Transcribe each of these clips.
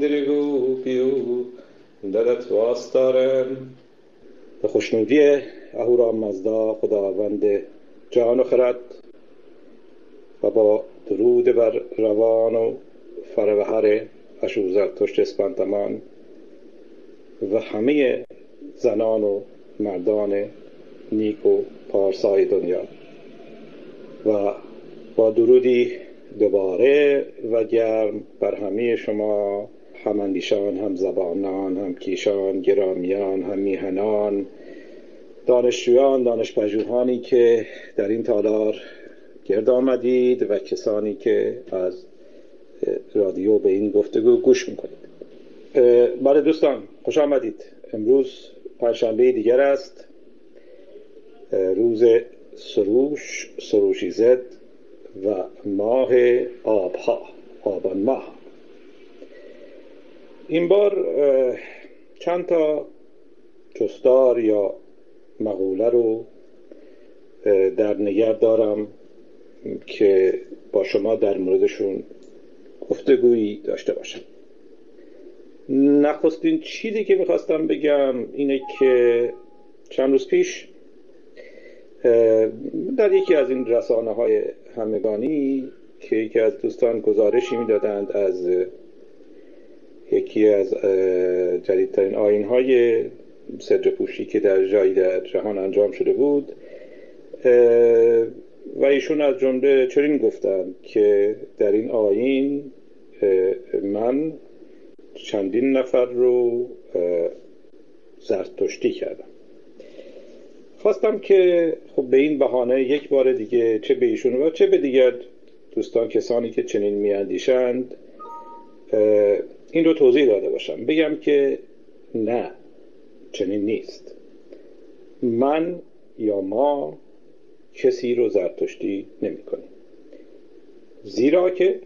Dirigu Piu Dadat واستارم به خوشنودی اهورا مزدا خداوند جهان و خرد و با درود بر روان و فروهر اشو زرتشت اسپانتمان و همه زنان و مردان نیک و پارسای دنیا. و با درودی دوباره و گرم بر همه شما هماندیشان هم زبانان هم کیشان گرامیان هم میهنان دانشجویان دانشپژوهانی که در این تالار گرد آمدید و کسانی که از رادیو به این گفتگو گوش می‌کنید. بله دوستان خوش آمدید. امروز پنجشنبه دیگر است. روز سروش سروشی زد. و ماه آبها آبان ماه. این بار چند تا جستار یا مقوله رو در نگر دارم که با شما در موردشون گفتگویی داشته باشم. نخستین چیزی که می‌خواستم بگم اینه که چند روز پیش در یکی از این رسانه های همگانی که یکی از دوستان گزارشی می‌دادند از یکی از جدیدترین آین های پوشی که در جایی در جهان انجام شده بود و ایشون از جمله چنین گفتند که در این آین من چندین نفر رو زرتشتی کردم. خواستم که خب به این بهانه یک بار دیگه چه به ایشون و چه به دیگر دوستان کسانی که چنین میاندیشند این رو توضیح داده باشم. بگم که نه چنین نیست. من یا ما کسی رو زرتشتی نمی کنیم. زیرا که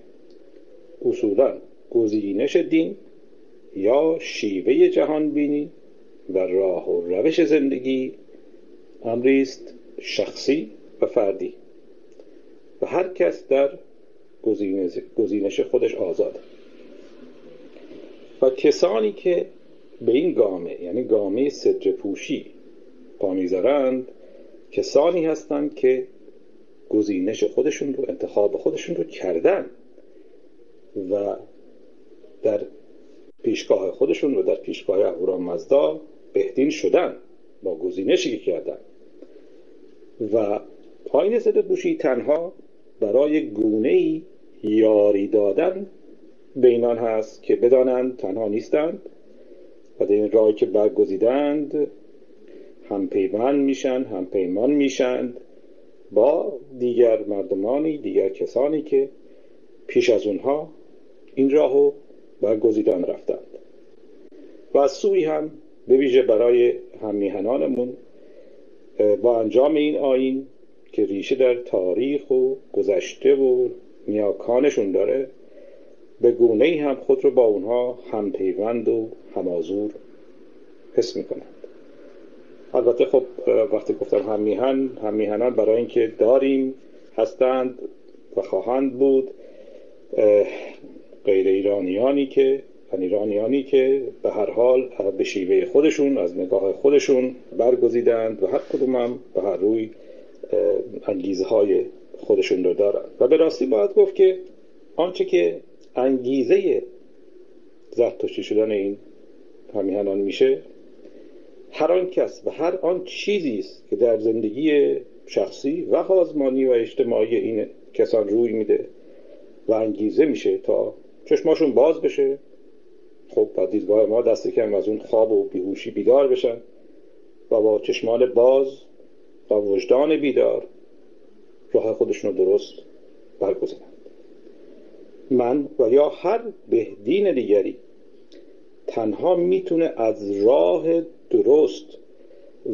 اصولا گزینش دین یا شیوه جهان بینی و راه و روش زندگی امری است شخصی و فردی. و هر کس در گزینش خودش آزاد. و کسانی که به این گامه یعنی گامه صدر پوشی پا می‌ذارند کسانی هستند که گزینش خودشون رو انتخاب خودشون رو کردن و در پیشگاه خودشون و در پیشگاه اهورا مزدا بهدین شدن با گزینشی که کردن. و پایین ضد بوشی تنها برای گونه یاری دادن بینان هست که بدانند تنها نیستند و در این راه که برگزیدند هم پیمان میشن هم پیمان میشند با دیگر مردمانی دیگر کسانی که پیش از اونها این راهو برگزیدن رفتند. و از سوی هم به ویژه برای همیهنانمون با انجام این آین که ریشه در تاریخ و گذشته و نیاکانشون داره به گونه ای هم خود رو با اونها همپیوند و همازور حس می‌کنند. البته خب وقتی گفتم هم میهن هم میهنان برای اینکه داریم هستند و خواهند بود غیر ایرانیانی که یعنی ایرانیانی که به هر حال به شیوه خودشون از نگاه خودشون برگزیدند و هر کدوم هم به هر روی انگیزه های خودشون رو دارند. و به راستی باید گفت که آنچه که انگیزه زرتشتی شدن این همیهنان میشه هر آن کس و هر آن چیزی است که در زندگی شخصی و خازمانی و اجتماعی این کسان روی میده و انگیزه میشه تا چشماشون باز بشه خب با دیدگاه ما دست کم از اون خواب و بیهوشی بیدار بشن و با چشمان باز و وجدان بیدار راه خودشون رو درست برگزینند من و یا هر بهدین دیگری تنها می‌تونه از راه درست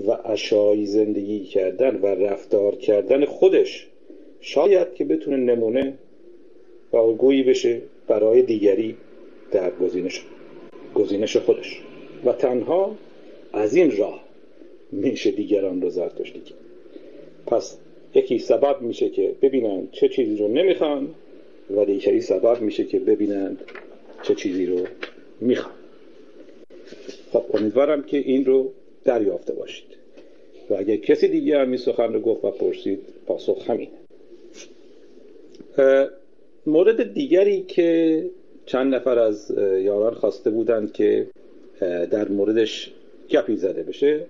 و اشایی زندگی کردن و رفتار کردن خودش شاید که بتونه نمونه و الگویی بشه برای دیگری در گزینش. گزینش خودش. و تنها از این راه میشه دیگران رو زرتشتی کرد. پس یکی سبب میشه که ببینن چه چیزی رو نمی‌خوان و دیگری سبب میشه که ببینند چه چیزی رو می‌خوان. خب امیدوارم که این رو دریافته باشید. و اگر کسی دیگه هم این سخن رو گفت و پرسید پاسخ همینه. مورد دیگری که چند نفر از یاران خواسته بودند که در موردش گپی زده بشه.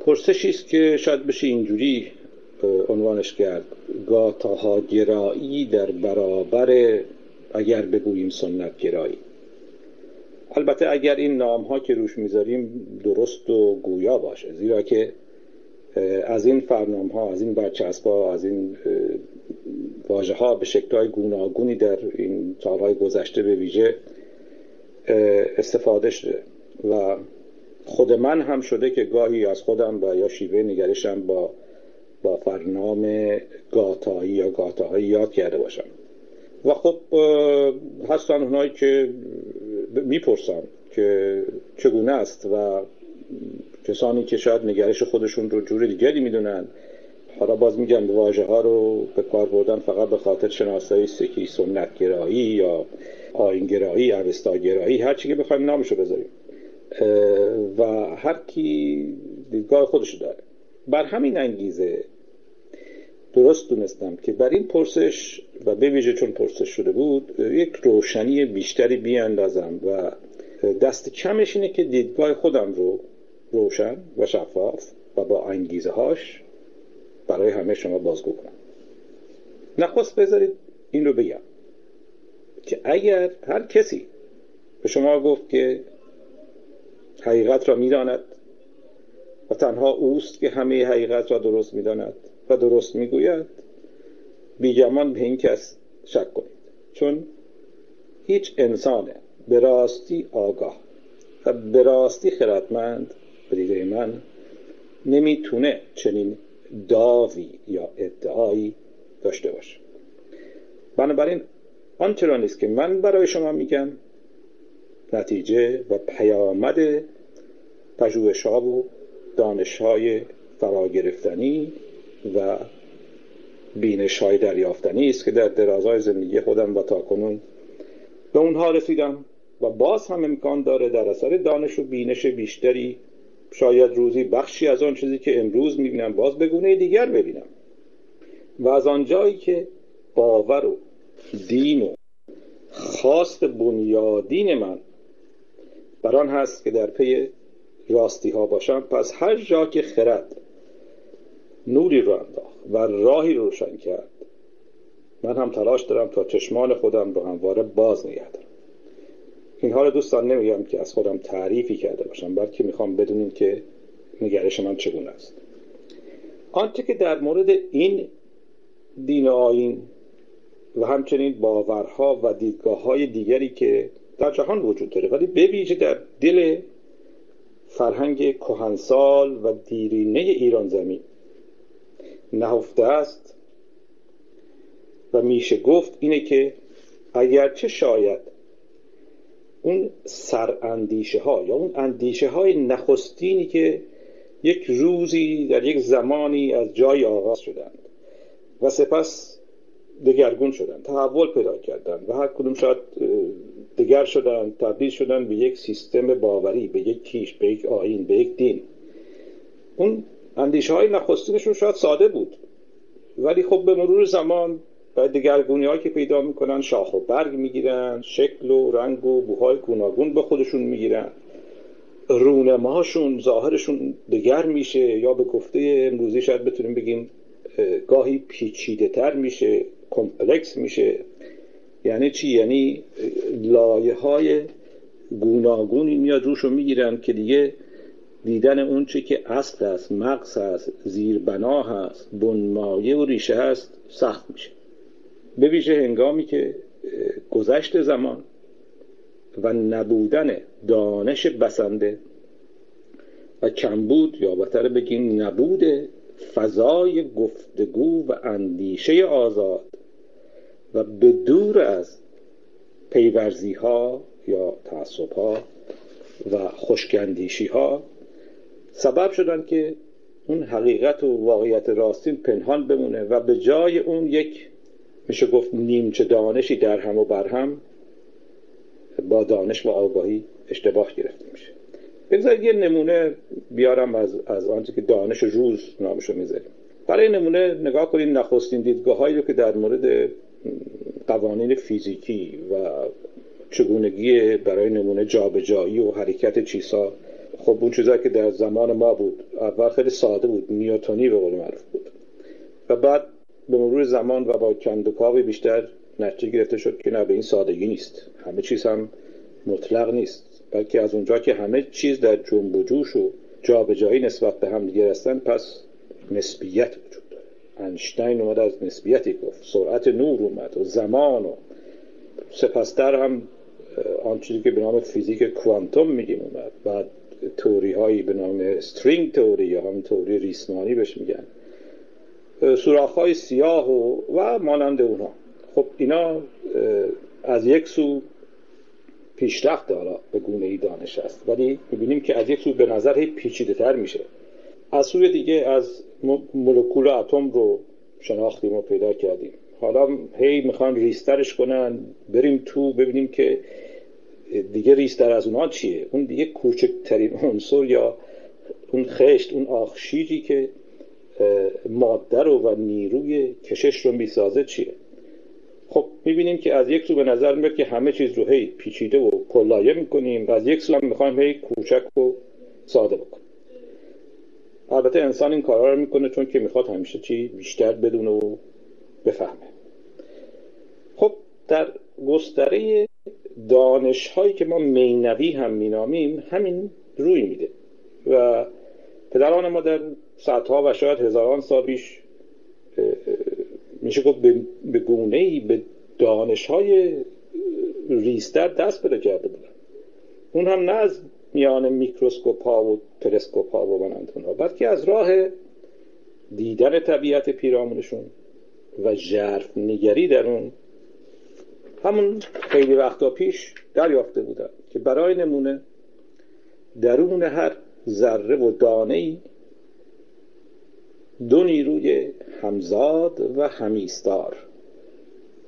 پرسشی است که شاید بشه اینجوری عنوانش کرد. گاتاها گرایی در برابر اگر بگوییم سنت گرایی. البته اگر این نام ها که روش می‌ذاریم درست و گویا باشه. زیرا که از این فرنام ها از این برچسب ها از این واژه ها به شکل های گوناگونی در این سالهای گذشته به ویژه استفاده شده و خود من هم شده که گاهی از خودم و یا شیوه نگرشم با با فرنام گاتایی یا گاتاهایی یاد کرده باشم. و خب هستن اونایی که می‌پرسن که چگونه است و کسانی که شاید نگرش خودشون رو جور دیگری می‌دونن حالا باز میگم واژه ها رو به کار بردن فقط به خاطر شناسایی سکی سنت گرایی یا آین گرایی اوستا گرایی هر چی که بخوایم نامشو بذاریم. و هر کی دیدگاه خودشو داره. بر همین انگیزه درست دونستم که بر این پرسش و به ویژه چون پرسش شده بود یک روشنی بیشتری بیاندازم و دست کمش اینه که دیدگاه خودم رو روشن و شفاف و با انگیزه هاش برای همه شما بازگو کنم. نخست بذارید این رو بگم که اگر هر کسی به شما گفت که حقیقت را می‌داند و تنها اوست که همه حقیقت را درست می‌داند و درست می‌گوید بیگمان به این کس شک کنید. چون هیچ انسان به راستی آگاه و به راستی خردمند به دیده من نمی‌تونه چنین داوی یا ادعایی داشته باشه بنابراین آنچه را نیست که من برای شما میگم نتیجه و پیامد پژوهش ها و دانش های فرا گرفتنی و بینش های دریافتنی است که در درازای زندگی خودم و تاکنون به اونها رسیدم و باز هم امکان داره در اثر دانش و بینش بیشتری شاید روزی بخشی از آن چیزی که امروز می‌بینم باز به گونه دیگر ببینم. و از آنجایی که باور و دین و خواست بنیادین من بر آن هست که در پی راستی ها باشم پس هر جا که خرد نوری رو انداخت و راهی رو روشن کرد من هم تلاش دارم تا چشمان خودم رو همواره باز نگه دارم. اینها رو دوستان نمیگم که از خودم تعریفی کرده باشم بلکه می‌خوام بدونیم که نگرش من چگونه است. آنچه که در مورد این دین آین و همچنین باورها و دیدگاه های دیگری که در جهان وجود داره ولی بویژه در دل فرهنگ کهنسال و دیرینه ایران زمین نهفته است و میشه گفت اینه که اگرچه شاید اون سراندیشه ها یا اون اندیشه های نخستینی که یک روزی در یک زمانی از جای آغاز شدند و سپس دگرگون شدند تحول پیدا کردند و هر کدوم شاید دگر شدن تبدیل شدن به یک سیستم باوری به یک کیش به یک آین به یک دین. اون اندیشه های نخستینشون شاید ساده بود ولی خب به مرور زمان و دگرگونی هایی که پیدا می‌کنن شاخ و برگ می‌گیرن شکل و رنگ و بوهای گوناگون به خودشون می‌گیرن. رونماشون ظاهرشون دگر میشه یا به گفته امروزی شاید بتونیم بگیم گاهی پیچیده تر میشه کمپلکس میشه. یعنی چی؟ یعنی لایه های گوناگونی میاد روش رو می‌گیرن که دیگه دیدن اون چی که اصل است مغز هست زیربنا هست بنمایه و ریشه هست سخت میشه. به ویژه هنگامی که گذشت زمان و نبودن دانش بسنده و کمبود یا بهتر بگیم نبود فضای گفتگو و اندیشه آزاد و به دور از پیورزی ها یا تعصب ها و خشکندیشی ها سبب شدن که اون حقیقت و واقعیت راستین پنهان بمونه و به جای اون یک میشه گفت نیمچه دانشی در هم و بر هم با دانش و آگاهی اشتباه گرفته میشه. بگذارید یه نمونه بیارم از, از آنچه که دانش روز نامشو می‌ذاریم. برای نمونه نگاه کنید نخستین دیدگاه هایی رو که در مورد قوانین فیزیکی و چگونگی برای نمونه جابجایی و حرکت چیزها خب اون چیزهایی که در زمان ما بود اول خیلی ساده بود نیوتونی به قول معروف بود. و بعد به مرور زمان و با کندوکاوی بیشتر نتیجه گرفته شد که نه به این سادگی نیست. همه چیز هم مطلق نیست بلکه از اونجا که همه چیز در جنب و جوش و جابجایی نسبت به هم دیگه هستن پس نسبیت وجود داره. انشتین اومد از نسبیتی گفت. سرعت نور اومد و زمان و سپستر هم آن چیزی که به نام فیزیک کوانتوم میگیم اومد. بعد توری هایی به نام استرینگ توری یا هم توری ریسمانی بهش میگن. سوراخ های سیاه و, و مانند اونها خب اینا از یک سو پیشرفت حالا به گونه ای دانش است ولی می‌بینیم که از یک سو به نظر هی پیچیده تر میشه. از سوی دیگه از مولکول اتم رو شناختیم و پیدا کردیم. حالا هی می‌خوان ریسترش کنن بریم تو ببینیم که دیگه ریستر از اونها چیه. اون دیگه کوچکترین عنصر یا اون خشت اون آخشیجی که ماده رو و نیروی کشش رو می‌سازه چیه؟ خب می‌بینیم که از یک سو به نظر میاد که همه چیز رو هی پیچیده و کلایه می‌کنیم و از یک سو هم می‌خوایم هی کوچک و ساده بکنیم. البته انسان این کارها رو می‌کنه چون که می‌خواد همیشه چی بیشتر بدونه و بفهمه. خب در گستره دانش هایی که ما مینوی هم مینامیم همین روی میده و پدران ما در صدها و شاید هزاران سال پیش میشه گفت به گونه ای به دانش های ریستر دست پیدا کرده بودن. اون هم نه از میان میکروسکوپ ها و تلسکوپ ها و مانند اونها بلکه از راه دیدن طبیعت پیرامونشون و ژرف نگری در اون. همون خیلی وقتا پیش دریافته بودن که برای نمونه درون هر ذره و دانه ای دو نیروی همزاد و همیستار.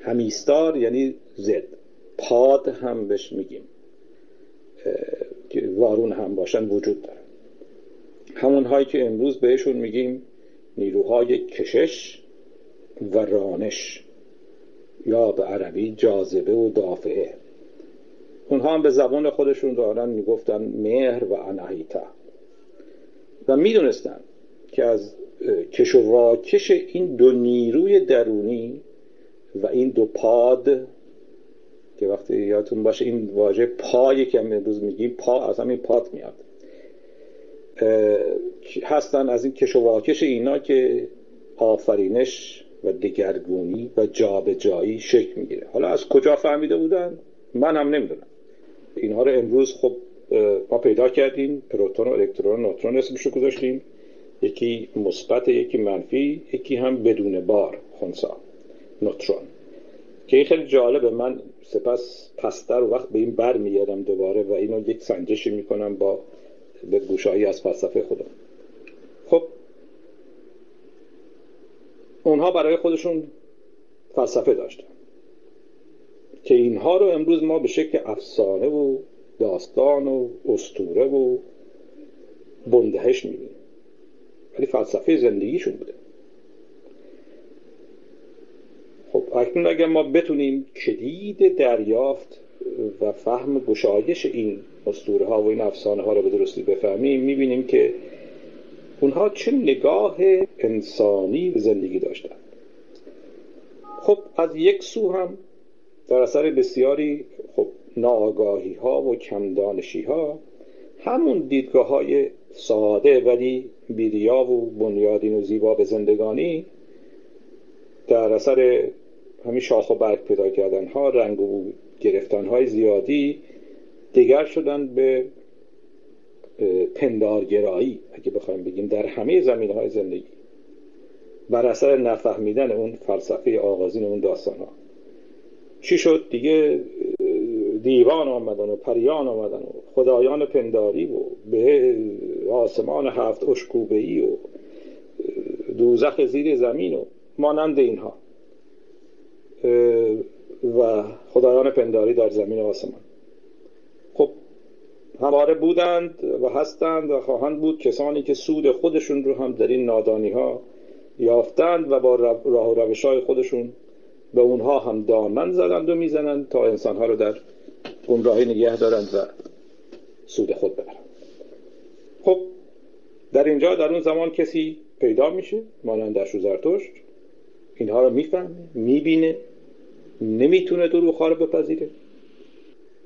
همیستار یعنی زد. پاد هم بهش میگیم. که وارون هم باشن وجود داره همون هایی که امروز بهشون میگیم نیروهای کشش و رانش. یا به عربی جاذبه و دافعه. اونها هم به زبان خودشون دارن می‌گفتن مهر و اناهیتا و می‌دونستن که از کش و این دو نیروی درونی و این دو پاد که وقتی یادتون باشه این واژه پایی که امروز میگیم پا از همین پاد میاد. هستن از این کش و واکش اینا که آفرینش و دگرگونی و جابجایی شکل می‌گیره. حالا از کجا فهمیده بودن؟ من هم نمی‌دونم. اینها رو امروز خب ما پیدا کردیم پروتون و الکترون و نوترون اسمشو گذاشتیم. یکی مثبت یکی منفی یکی هم بدون بار خونسا. نوترون. که این خیلی جالبه. من سپس پستر وقت به این بر میادم دوباره و اینو یک سنجشی می‌کنم با به گوشایی از فلسفه خودم. خب اونها برای خودشون فلسفه داشتن. که اینها رو امروز ما به شکل افسانه و داستان و استوره و بندهش می‌بینیم. ولی فلسفه زندگیشون بوده. خب اکنون اگر ما بتونیم کلید دریافت و فهم گشایش این اسطوره ها و این افسانه ها رو به درستی بفهمیم می‌بینیم که اونها چه نگاه انسانی به زندگی داشتن. خب از یک سو هم در اثر بسیاری خب ناآگاهی ها و کمدانشی ها همون دیدگاه های ساده ولی بیریا و بنیادین و زیبا به زندگانی در اثر همین شاخ و برگ پیدا کردن ها رنگ و گرفتن های زیادی دیگر شدن به پندارگرایی اگه بخوایم بگیم در همه زمین های زندگی بر اثر نفهمیدن اون فلسفه آغازین اون داستان ها چی شد؟ دیگه دیوان آمدن و پریان آمدن و خدایان پنداری و به آسمان هفت اشکوبهی و دوزخ زیر زمین و مانند اینها. و خدایان پنداری در زمین آسمان. خب هماره بودند و هستند و خواهند بود کسانی که سود خودشون رو هم در این نادانی ها یافتند و با راه و روش های خودشون به اونها هم دامن زدند و می‌زنند تا انسانها رو در گمراهی نگه دارند و سود خود ببرند خب در اینجا در اون زمان کسی پیدا میشه مانند در زرتشت اینها رو می‌فهمه می‌بینه نمی‌تونه دروغ رو بپذیره.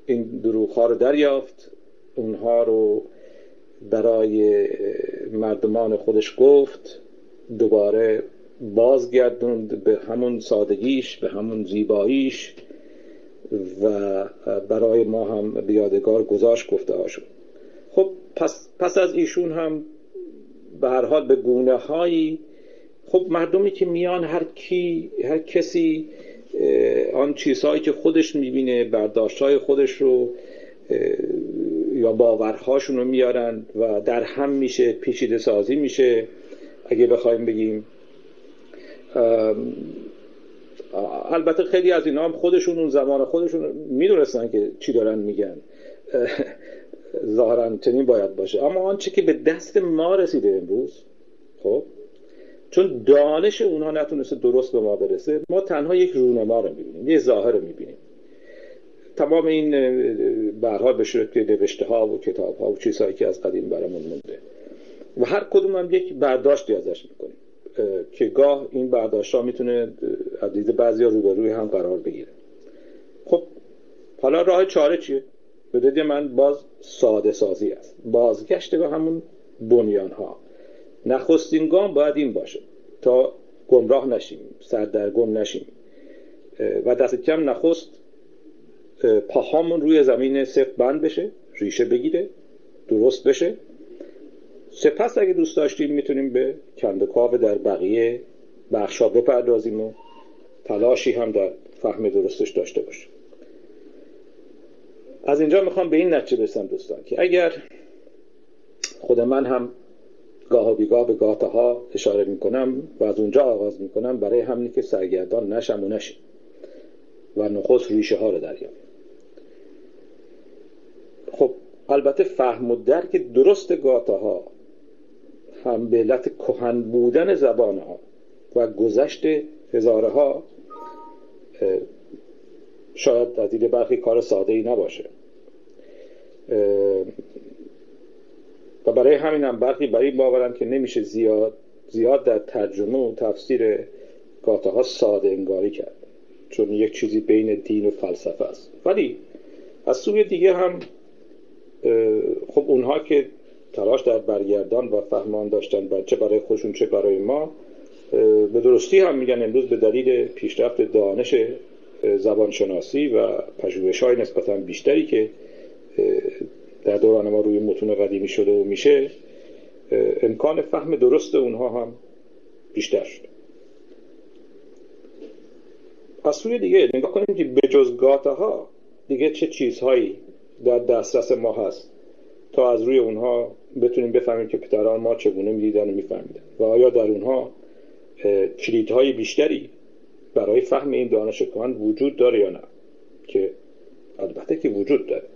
این دروغ رو دریافت اونها رو برای مردمان خودش گفت دوباره بازگردوند به همون سادگیش به همون زیباییش. و برای ما هم بیادگار گذاشت گفته هاشون خب پس, پس از ایشون هم به هر حال به گونه هایی خب مردمی که میان هر کی هر کسی آن چیزهایی که خودش می‌بینه برداشت خودش رو یا باورهاشون رو میارن و در هم میشه پیچیده سازی میشه. اگه بخوایم بگیم البته خیلی از اینا هم خودشون اون زمان خودشون می‌دونستن که چی دارن میگن. ظاهرا چنین باید باشه. اما آنچه که به دست ما رسیده امروز خب چون دانش اونها نتونسته درست به ما برسه ما تنها یک رونما رو می‌بینیم یه ظاهر رو می‌بینیم. تمام این برها به صورت نوشته ها و کتاب ها و چیزهایی که از قدیم برامون مونده. و هر کدوم هم یک برداشتی ازش می‌کنیم. که گاه این برداشت ها می‌تونه از دید بعضی ها روبروی هم قرار بگیره. خب حالا راه چاره چیه؟ به من باز ساده سازی است. بازگشت به همون بنیان ها نخستین گام باید این باشه. تا گمراه نشیم سردرگم نشیم. و دست کم نخست پاهامون روی زمین سفت بند بشه ریشه بگیره درست بشه. سپس اگه دوست داشتیم می‌تونیم به کندکاو در بقیه بخشا بپردازیم و تلاشی هم در فهم درستش داشته باشیم. از اینجا می‌خوام به این نتیجه برسم دوستان که اگر خود من هم گاه و بیگاه به گاته ها اشاره می‌کنم و از اونجا آغاز می‌کنم برای همینی که سرگردان نشم و نشیم و نخست ریشه ها رو دریابیم. خب البته فهم و درک درست گاته ها هم به علت کهن بودن زبان ها و گذشت هزاره ها شاید از دید برخی کار ساده ای نباشه و برای همین هم برخی برای باورن که نمیشه زیاد زیاد در ترجمه و تفسیر گاته ها ساده انگاری کرد چون یک چیزی بین دین و فلسفه است. ولی از سوی دیگه هم خب اونها که تلاش در برگردان و فهمان داشتن بر برای خودشون چه برای ما. به درستی هم میگن امروز به دلیل پیشرفت دانش زبانشناسی و پژوهش های نسبتا بیشتری که در دوران ما روی متون قدیمی شده و میشه امکان فهم درست اونها هم بیشتر شده از سوی دیگه نگاه کنیم که به جز گاته ها دیگه چه چیزهایی در دسترس ما هست. تا از روی اونها بتونیم بفهمیم که پدران ما چگونه می‌دیدن و میفهمیدن. و آیا در اونها کلیدهای بیشتری برای فهم این دانش کهن وجود داره یا نه؟ که البته که وجود داره.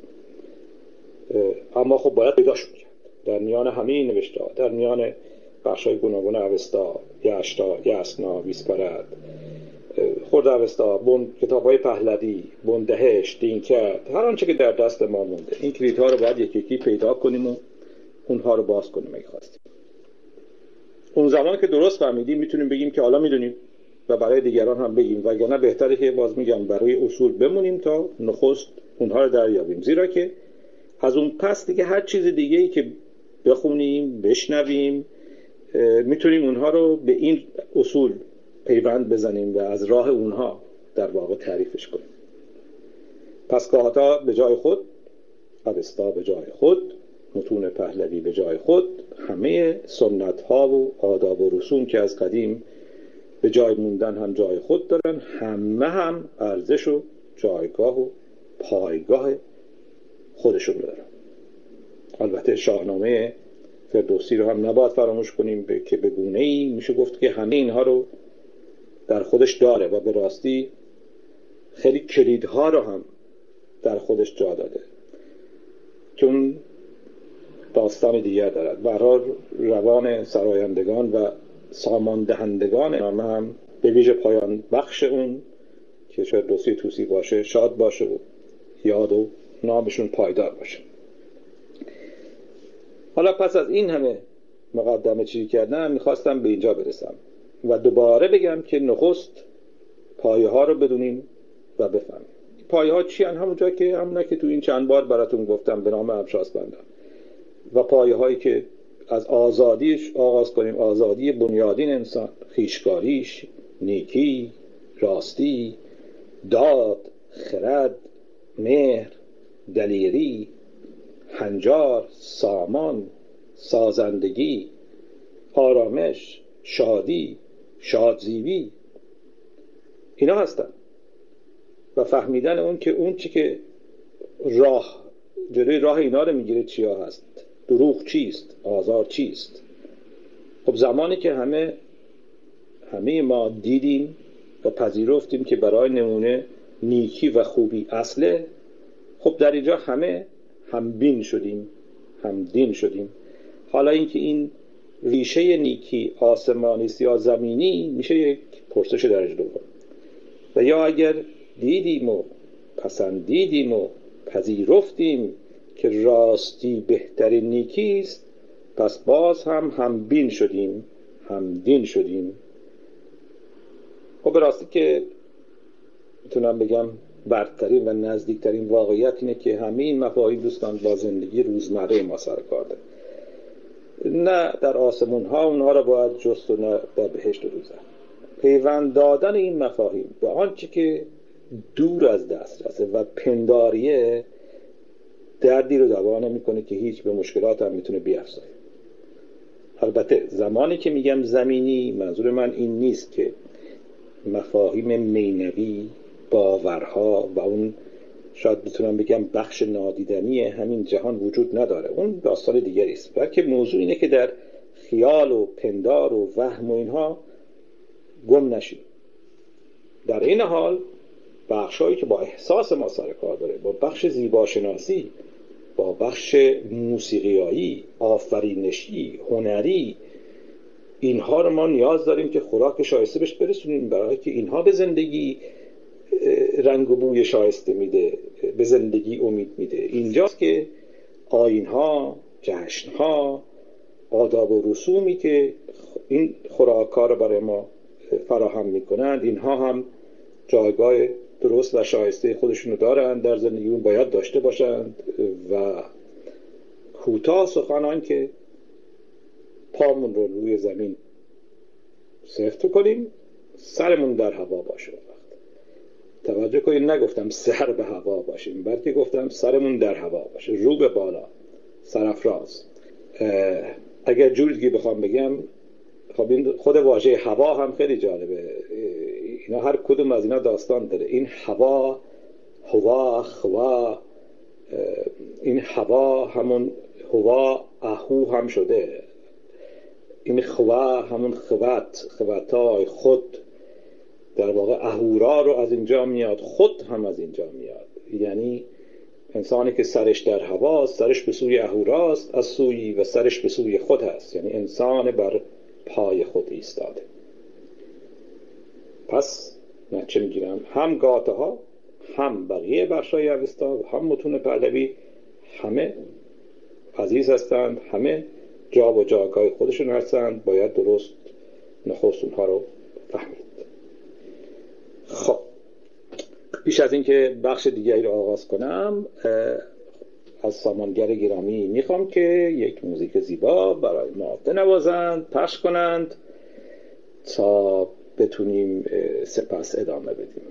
اما خب باید پیداش کرد در میان همه این نوشته در میان بخش های گوناگون اوستا یشتا یسنا ویسپرد خورد اوستا بون کتاب های پهلوی بندهش دین کرد هر آنچه که در دست ما مونده. این کلیدها رو باید یکی یکی پیدا کنیم و اونها رو باز کنیم اگه خواستیم. اون زمان که درست فهمیدیم می‌تونیم بگیم که حالا می‌دونیم و برای دیگران هم بگیم. وگرنه بهتره که باز میگم برای اصول بمونیم تا نخست اونها رو دریابیم. زیرا که از اون پس دیگه هر چیز دیگه ای که بخونیم بشنویم می‌تونیم اونها رو به این اصول پیوند بزنیم و از راه اونها در واقع تعریفش کنیم. پس گاهاتا به جای خود اوستا به جای خود متون پهلوی به جای خود همه سنت ها و آداب و رسوم که از قدیم به جای موندن هم جای خود دارن همه هم ارزش و جایگاه و پایگاه خودشون دارن. البته شاهنامه فردوسی رو هم نباید فراموش کنیم که به گونه ای میشه گفت که همه اینها رو در خودش داره و به راستی خیلی کلیدها رو هم در خودش جا داده چون داستان دیگر دارد. و روان سرایندگان و سامان دهندگان نامه هم به ویژه پایان بخش اون که شاید دوستی توسی باشه شاد باشه و یاد و نامشون پایدار باشه. حالا پس از این همه مقدمه چیزی کردم می‌خواستم به اینجا برسم. و دوباره بگم که نخست پایه ها رو بدونیم و بفهمیم پایه ها چی همونجا که همونه که تو این چند بار براتون گفتم به نام ابشاس بندم و پایه هایی که از آزادیش آغاز کنیم آزادی بنیادین انسان خیشکاریش نیکی راستی داد خرد مهر دلیری هنجار سامان سازندگی آرامش شادی شادزیوی. اینا هستن. و فهمیدن اون که اون چی که راه جلوی راه اینا رو می‌گیره چیا هست. دروغ چیست؟ آزار چیست؟ خب زمانی که همه همه ما دیدیم و پذیرفتیم که برای نمونه نیکی و خوبی اصله خب در اینجا همه همبین شدیم همدین شدیم. حالا اینکه این ریشه نیکی آسمانی یا زمینی میشه یک پرسش درجه دوم. و یا اگر دیدیم و پسندیدیم و پذیرفتیم که راستی بهترین نیکی است پس باز هم همبین شدیم همدین شدیم. خب راستی که می‌تونم بگم برترین و نزدیکترین واقعیت اینه که همه این مفاهیم دوستان با زندگی روزمره ما سر کار نه در آسمون ها اونها را باید جست و نه در بهشت روزن پیوند دادن این مفاهیم به آنچه که دور از دست رسه و پنداریه دردی رو دوا نمی‌کنه که هیچ به مشکلات هم می‌تونه بیافزایه البته زمانی که میگم زمینی منظور من این نیست که مفاهیم مینوی باورها و اون شاید بتونم بگم بخش نادیدنی همین جهان وجود نداره. اون داستان دیگری است. بلکه موضوع اینه که در خیال و پندار و وهم و اینها گم نشیم. در این حال بخشهایی که با احساس ما سر کار داره با بخش زیباشناسی با بخش موسیقیایی آفرینشی هنری اینها رو ما نیاز داریم که خوراک شایسته بهش برسونیم برای که اینها به زندگی رنگ و بوی شایسته میده. به زندگی امید میده. اینجاست که آینها جشنها آداب و رسومی که این خوراکا رو برای ما فراهم می‌کنند اینها هم جایگاه درست و شایسته خودشونو دارند در زندگی باید داشته باشند و کوتاه سخنان که پامون رو روی زمین سفت کنیم سرمون در هوا باشه. توجه کنید نگفتم سر به هوا باشیم بلکه گفتم سرمون در هوا باشه رو به بالا سرفراز اگر جوری بخوام بگم خب این خود واژه هوا هم خیلی جالبه. اینا هر کدوم از اینا داستان داره. این هوا هوا خوا این هوا همون هوا اهو هم شده. این خوا همون خوت خوتای خود در واقع اهورا رو از اینجا میاد خود هم از اینجا میاد. یعنی انسانی که سرش در هواست سرش به سوی اهوراست از سوی و سرش به سوی خود هست. یعنی انسان بر پای خود ایستاده. پس چه می‌گیرم؟ هم گاته ها هم بقیه بخشای اوستا و هم متون پهلوی همه عزیز هستند همه جا و جاگاه خودشون هستند. باید درست نخست اونها رو فهمید خب. پیش از اینکه بخش دیگری رو آغاز کنم از سامانگر گرامی می‌خوام که یک موزیک زیبا برای ما بنوازند پخش کنند تا بتونیم سپس ادامه بدیم.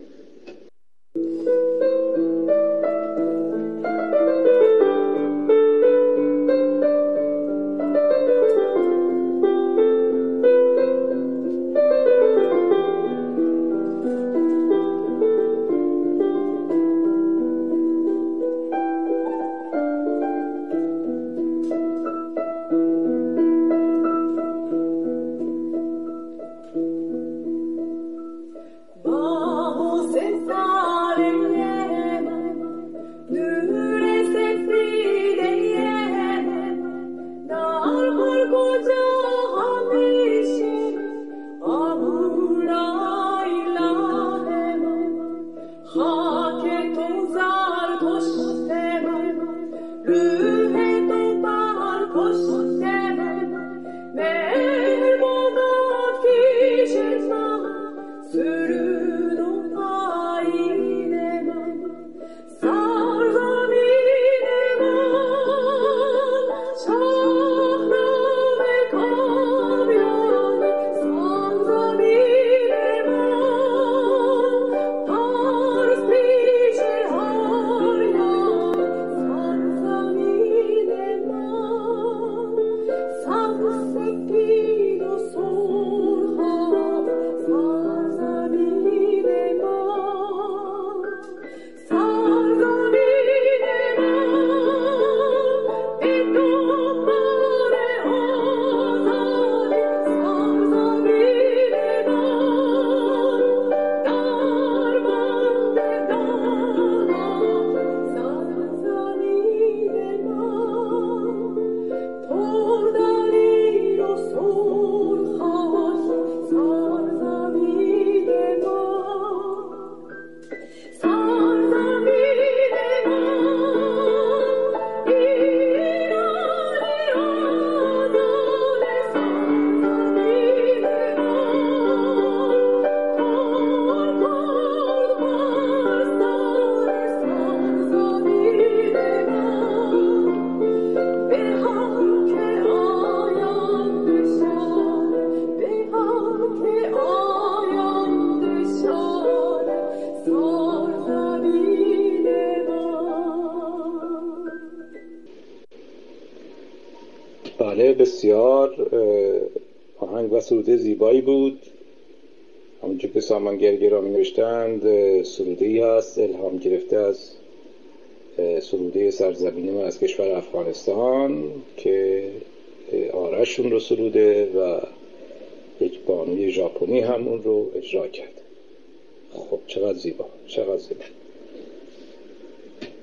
زیبایی بود. همونجور که سامانگر گرامی نوشتند سروده هست الهام گرفته از سروده سرزمین ما از کشور افغانستان که آرشون رو سروده و یک بانوی ژاپنی هم اون رو اجرا کرد خب چقدر زیبا چقدر زیبا.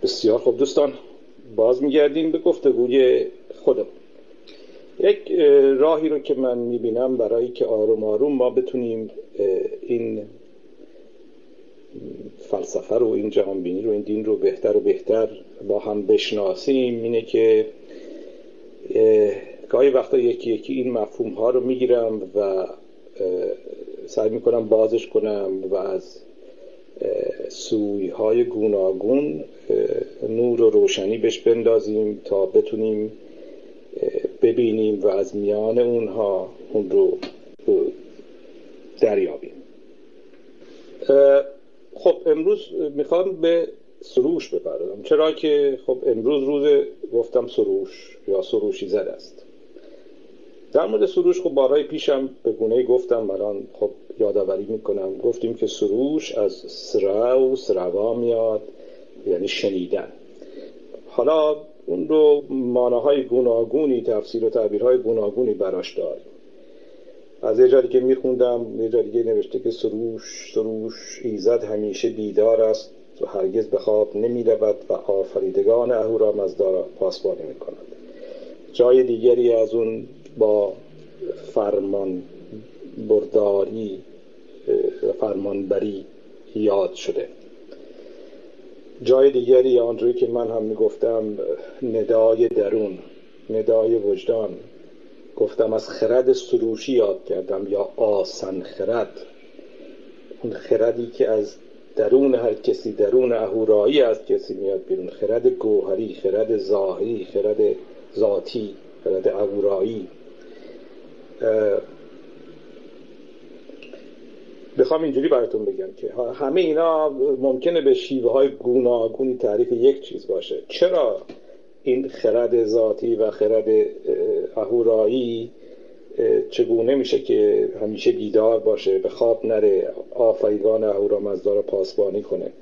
بسیار خب دوستان باز میگردیم به گفتگوی یک راهی رو که من می‌بینم برای که آروم آروم ما بتونیم این فلسفه رو این جهانبینی رو این دین رو بهتر و بهتر با هم بشناسیم اینه که گاهی وقتا یکی یکی این مفهوم ها رو می‌گیرم و سعی می‌کنم بازش کنم و از سوی های گوناگون نور و روشنی بهش بندازیم تا بتونیم ببینیم و از میان اونها اون رو دریابیم. خب امروز می‌خوام به سروش بپردازم. چرا که خب امروز روز گفتم سروش یا سروشی زد است. در مورد سروش خب بارهای پیشم به گونه گفتم. الان خب یادآوری می‌کنم. گفتیم که سروش از سرا و سروا میاد یعنی شنیدن. حالا اون رو ماناهای گوناگونی تفسیر و تعبیرهای گوناگونی براش داریم از یه جایی که میخوندم یه جایی نوشته که سروش سروش ایزد همیشه بیدار است و هرگز به خواب نمی‌رود و آفریدگان اهورا مزدارا پاسبانی می‌کند. جای دیگری از اون با فرمان برداری فرمانبری یاد شده. جای دیگری آنجوری که من هم می‌گفتم ندای درون ندای وجدان. گفتم از خرد سروشی یاد کردم یا آسن خرد. اون خردی که از درون هر کسی درون اهورایی از کسی میاد بیرون. خرد گوهری خرد ظاهری خرد ذاتی خرد اهورایی. بخوام اینجوری براتون بگم که همه اینا ممکنه به شیوه های گوناگونی تعریف یک چیز باشه. چرا این خرد ذاتی و خرد اهورایی چگونه میشه که همیشه بیدار باشه به خواب نره آفریگان اهورا مزدار پاسبانی کنه؟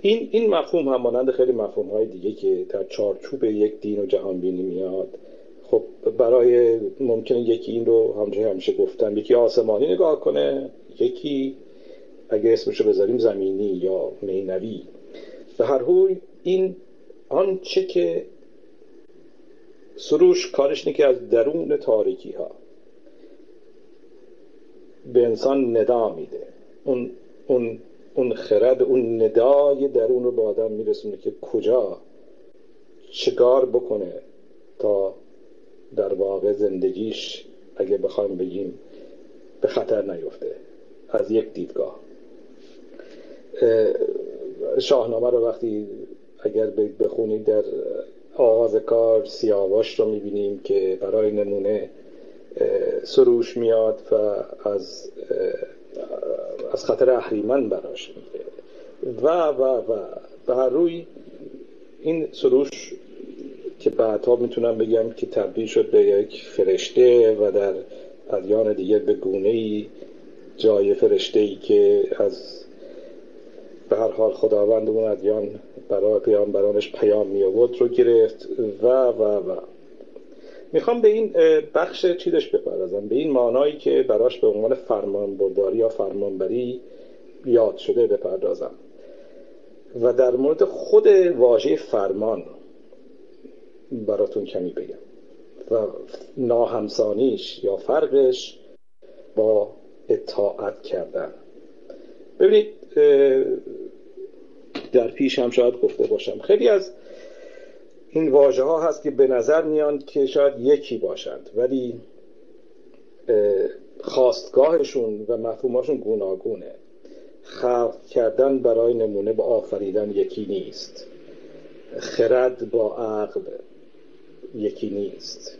این این مفهوم هم مانند خیلی مفهوم های دیگه که در چارچوب یک دین و جهان بینی میاد. خب برای ممکنه یکی این رو همجوری همیشه گفتم یکی آسمانی نگاه کنه یکی اگه اسمشو بذاریم زمینی یا مینوی به هر حال این آنچه که سروش کارش که از درون تاریکی ها به انسان ندا میده. اون, اون, اون خرد اون ندای درون رو به آدم میرسونه که کجا چگار بکنه تا در واقع زندگیش اگه بخوایم بگیم به خطر نیفته از یک دیدگاه. شاهنامه رو وقتی اگر بخونید در آغاز کار سیاواش رو می‌بینیم که برای نمونه سروش میاد و از از خطر اهریمن براش میگه و و و به روی این سروش که بعدها می‌تونم بگم که تبدیل شد به یک فرشته و در ادیان دیگه به گونه ای جای فرشته ای که از به هر حال خداوند اون ادیان برای پیامبرانش پیام می آورد رو گرفت و و و. می‌خوام به این بخش چیزش بپردازم. به این معنایی که براش به عنوان فرمان برداری یا فرمانبری یاد شده بپردازم. و در مورد خود واژه فرمان براتون کمی بگم. و ناهمسانیش یا فرقش با اطاعت کردن. ببینید در پیش هم شاید گفته باشم. خیلی از این واژه ها هست که به نظر میان که شاید یکی باشند ولی خواستگاهشون و مفهوماشون گوناگونه. خلق کردن برای نمونه با آفریدن یکی نیست. خرد با عقل. یکی نیست.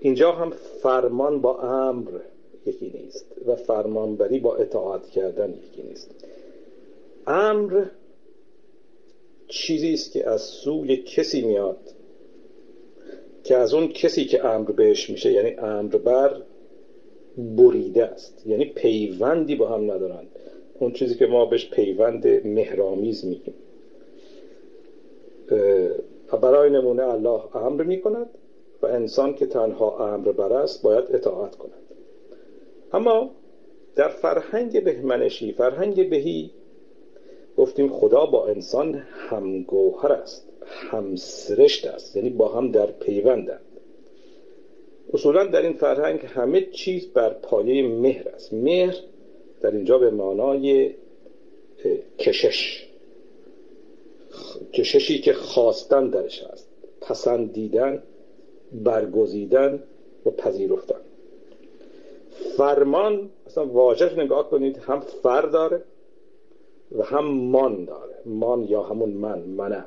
اینجا هم فرمان با امر یکی نیست و فرمانبری با اطاعت کردن یکی نیست. امر چیزی است که از سوی کسی میاد که از اون کسی که امر بهش میشه یعنی امر بر بریده است یعنی پیوندی با هم ندارند. اون چیزی که ما بهش پیوند مهرامیز میگیم. برای نمونه الله امر می‌کند و انسان که تنها امر بر است باید اطاعت کند. اما در فرهنگ بهمنشی فرهنگ بهی گفتیم خدا با انسان همگوهر است همسرشت است یعنی با هم در پیوندند اصولا در این فرهنگ همه چیز بر پایه مهر است. مهر در اینجا به معنای کشش. کششی که خواستن درش هست. پسندیدن برگزیدن و پذیرفتن. فرمان اصلا واجه نگاه کنید هم فر داره و هم مان داره. مان یا همون من منه.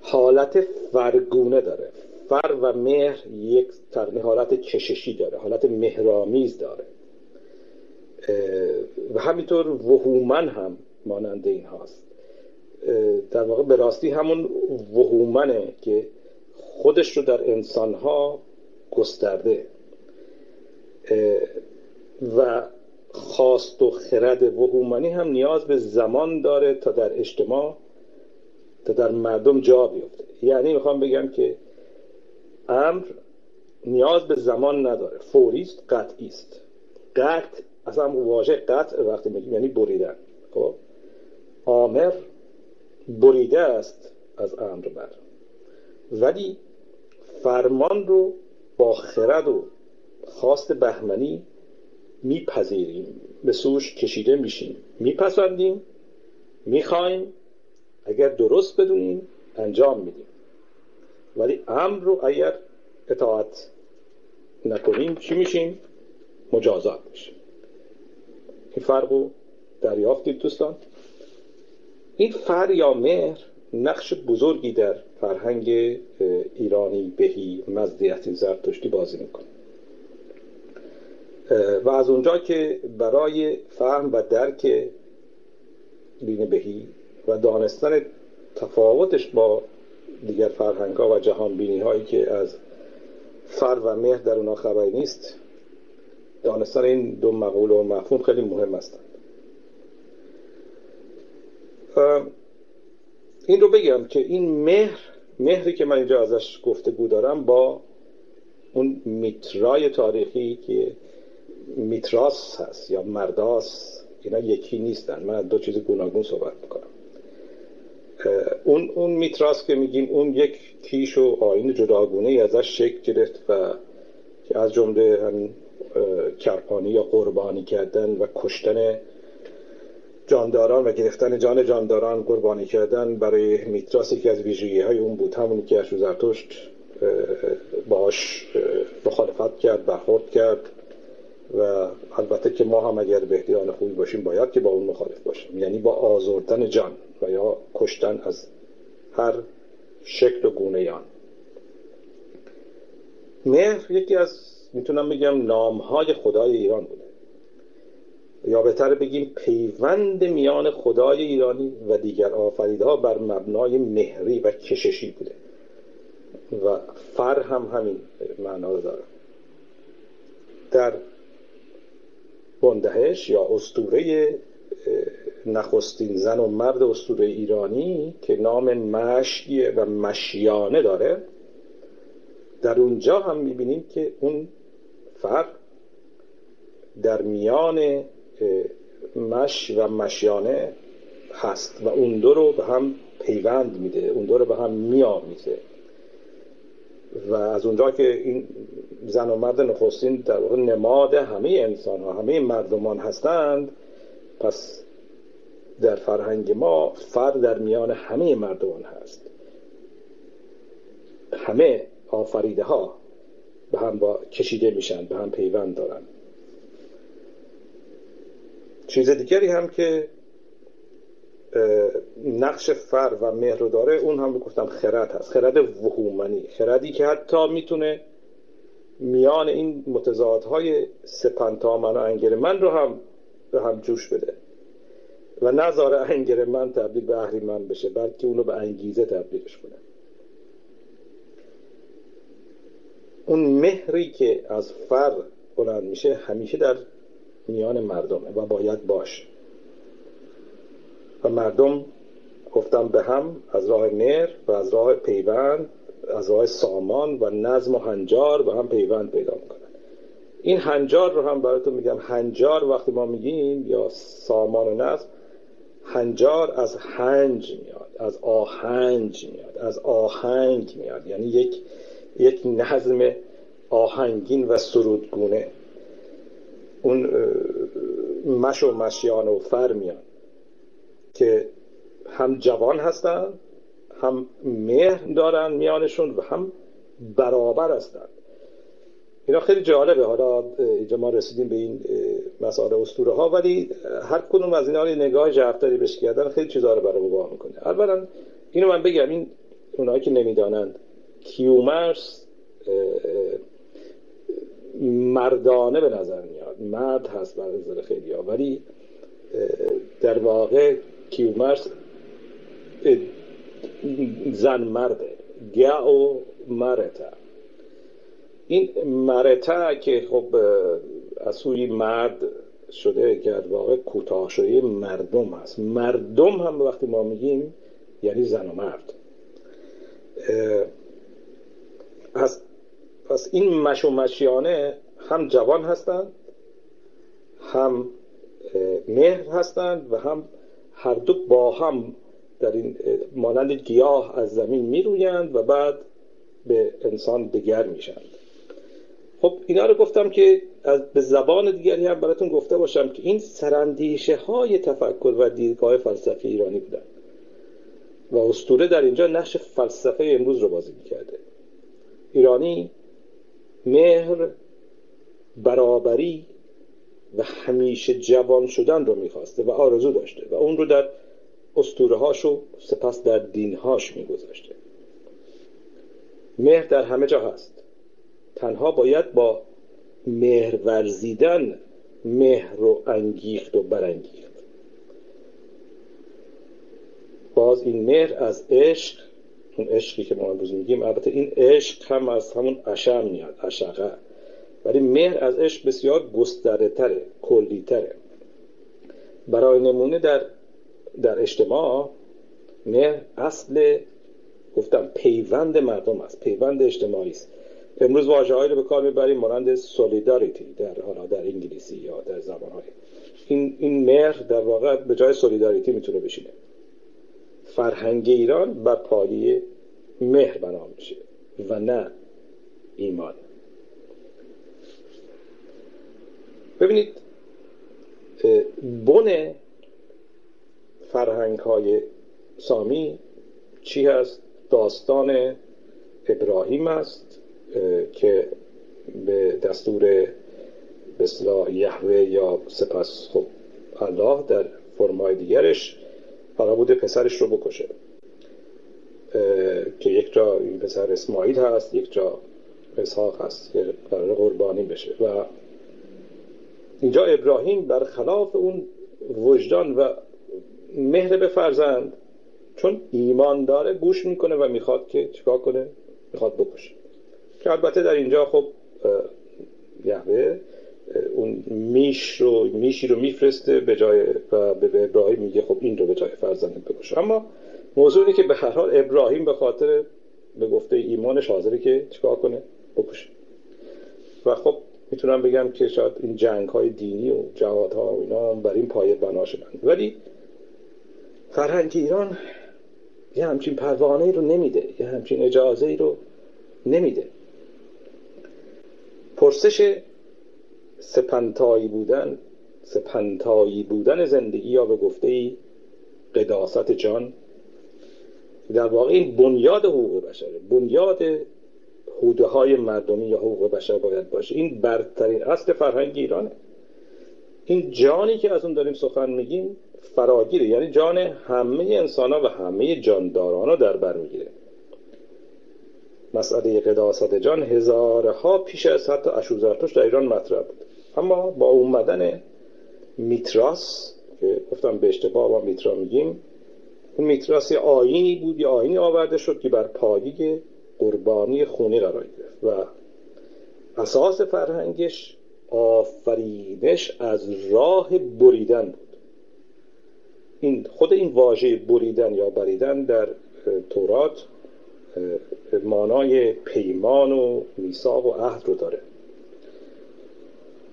حالت فرگونه داره. فر و مهر یک حالت کششی داره حالت مهرامیز داره. و همینطور وهومن هم مانند این هاست در واقع به راستی همون وهومنه که خودش رو در انسانها گسترده. و خواست و خرد وهومنی هم نیاز به زمان داره تا در اجتماع تا در مردم جا بیفته. یعنی می‌خوام بگم که امر نیاز به زمان نداره. فوریست قطعی است. قطع اصلا واژه قطع وقتی میگیم یعنی بریدن. خب؟ آمر بریده است از امر بر. ولی فرمان رو با خرد و خواست بهمنی میپذیریم. به سوش کشیده میشیم. میپسندیم می‌خوایم. اگر درست بدونیم انجام میدیم. ولی امر رو اگر اطاعت نکنیم چی میشیم؟ مجازات میشیم. این فرق رو دریافتید دوستان؟ این فر یا مهر نقش بزرگی در فرهنگ ایرانی بهی مزدیتی زرتشتی بازی می‌کنه. و از اونجا که برای فهم و درک دین بهی و دانستن تفاوتش با دیگر فرهنگ ها و جهان بینی هایی که از فر و مهر در اونا خبری نیست دانستن این دو مقول و مفهوم خیلی مهم هستند این رو بگم که این مهر مهری که من اینجا ازش گفته دارم با اون میترای تاریخی که میتراس هست یا مرداس اینا یکی نیستن. من دو چیز گوناگون صحبت می‌کنم. اون اون میتراس که میگیم اون یک کیش و آین جداگونه ازش شکل گرفت و که از جمله همین کرپانی یا قربانی کردن و کشتن جانداران و گرفتن جان جانداران قربانی کردن برای میتراسی که از ویژگی های اون بود. همونی که اشوزرتشت باش مخالفت کرد برخورد کرد و البته که ما هم اگر بهتیان خوبی باشیم باید که با اون مخالف باشیم. یعنی با آزردن جان و یا کشتن از هر شکل و گونه یان مهر یکی از می‌تونم بگم نامهای خدای ایران بوده. یا بهتر بگیم پیوند میان خدای ایرانی و دیگر آفریدها بر مبنای مهری و کششی بوده. و فر هم همین معنا رو داره. در بندهش یا استوره نخستین زن و مرد استوره ایرانی که نام مشیه و مشیانه داره در اونجا هم می‌بینیم که اون فر در میان مش و مشیانه هست و اون دو رو به هم پیوند میده اون دو رو به هم میآمیزه و از اونجا که این زن و مرد نخستین در واقع نماد همه انسان ها همه مردمان هستند پس در فرهنگ ما فر در میان همه مردمان هست. همه آفریده ها به هم با کشیده میشن به هم پیوند دارن. چیز دیگری هم که نقش فر و مهر داره اون هم گفتم خرد هست. خرد وهومنی. خردی که حتی می‌تونه میان این متضادهای سپنتا من و انگر من رو هم به هم جوش بده. و نظاره انگر من تبدیل به من بشه بلکه اونو به انگیزه تبدیلش کنه. اون مهری که از فر بلند میشه همیشه در میان مردمه و باید باشه و مردم گفتم به هم از راه مهر و از راه پیوند از راه سامان و نظم و هنجار به هم پیوند پیدا می‌کنن این هنجار رو هم براتون میگم. هنجار وقتی ما میگیم یا سامان و نظم هنجار از هنج میاد از آهنج میاد از آهنگ میاد. یعنی یک یک نظم آهنگین و سرودگونه. اون مش و مشیان و فر میاد که هم جوان هستن هم مهر دارن میانشون و هم برابر هستن. اینا خیلی جالبه. حالا اینجا ما رسیدیم به این مسائل اسطوره ها ولی هر کدوم از اینا نگاه جرفتاری بهش کردن خیلی چیزا رو برای ما می‌کنه. اولا اینو من بگم این اونایی که نمی‌دانند کیومرس مردانه به نظر میاد. مرد هست بر نظر خیلی ها. ولی در واقع کیومرس زن مرده. گاو مرتا این مرتا که خب از سوی مرد شده که در واقع کوتاه شده مردم هست. مردم هم وقتی ما میگیم یعنی زن و مرد. پس, پس این مش و مشیانه هم جوان هستند هم مهر هستند و هم هر دو با هم در این مانند گیاه از زمین میرویند و بعد به انسان دگر میشند خب اینا رو گفتم که از به زبان دیگری هم براتون گفته باشم که این سرندیشه های تفکر و دیدگاه فلسفی ایرانی بودن و استوره در اینجا نقش فلسفه امروز رو بازی می‌کرده. ایرانی مهر برابری و همیشه جوان شدن رو می‌خواسته و آرزو داشته و اون رو در استوره هاشو سپس در دین هاش میگذاشته. مهر در همه جا هست. تنها باید با مهر ورزیدن مهر رو انگیخت و برانگیخت. باز این مهر از عشق اون عشقی که ما امروز میگیم البته این عشق هم از همون اشم میاد اشقه ولی مهر از عشق بسیار گسترده تره کلی تره. برای نمونه در در اجتماع مهر اصل گفتم پیوند مردم است پیوند اجتماعی است. امروز واژه‌هایی رو به کار می‌بریم مانند سولیداریتی در حالا در انگلیسی یا در زبانهای. این این مهر در واقع به جای سولیداریتی می‌تونه بشینه. فرهنگ ایران بر پایه مهر بنا میشه و نه ایمان. ببینید بن فرهنگ های سامی چی هست؟ داستان ابراهیم است که به دستور به یهوه یا سپس خب الله در فرمای دیگرش قرار بوده پسرش رو بکشه. که یک جا پسر اسماعیل هست یک جا اسحاق هست که قرار قربانی بشه. و اینجا ابراهیم برخلاف اون وجدان و مهر به فرزند چون ایمان داره گوش می‌کنه و می‌خواد که چیکار کنه؟ می‌خواد بکشه. که البته در اینجا خب یهوه اون میش رو میشی رو میفرسته به جای و به ابراهیم میگه خب این رو به جای فرزند بکشه. اما موضوعی که به هر حال ابراهیم به خاطر به گفته ایمانش حاضره که چیکار کنه؟ بکشه. و خب می‌تونم بگم که شاید این جنگ های دینی و جهاد ها و اینا بر این پایه بنا شدن. ولی فرهنگ ایران یه همچین پروانه رو نمیده یه همچین اجازه رو نمیده. پرسش سپنتایی بودن سپنتایی بودن زندگی یا به گفته ای قداست جان در واقع این بنیاد حقوق بشره بنیاد حوده های مردمی یا حقوق بشر باید باشه. این برترین اصل فرهنگ ایرانه. این جانی که از اون داریم سخن میگیم فراگیره. یعنی جان همه انسان ها و همه جانداران رو در بر می‌گیره. مسئله قداست جان هزارها پیش از حتی اشوزرتوش در ایران مطرح بود. اما با اومدن میتراس که گفتم به اشتباه با میترا میگیم اون میتراس آینی بود یا آینی آورده شد که بر پایه قربانی خونی قرار گرفت و اساس فرهنگش آفرینش از راه بریدن بود. این خود این واژه بریدن یا بریدن در تورات مانای پیمان و میثاق و عهد رو داره.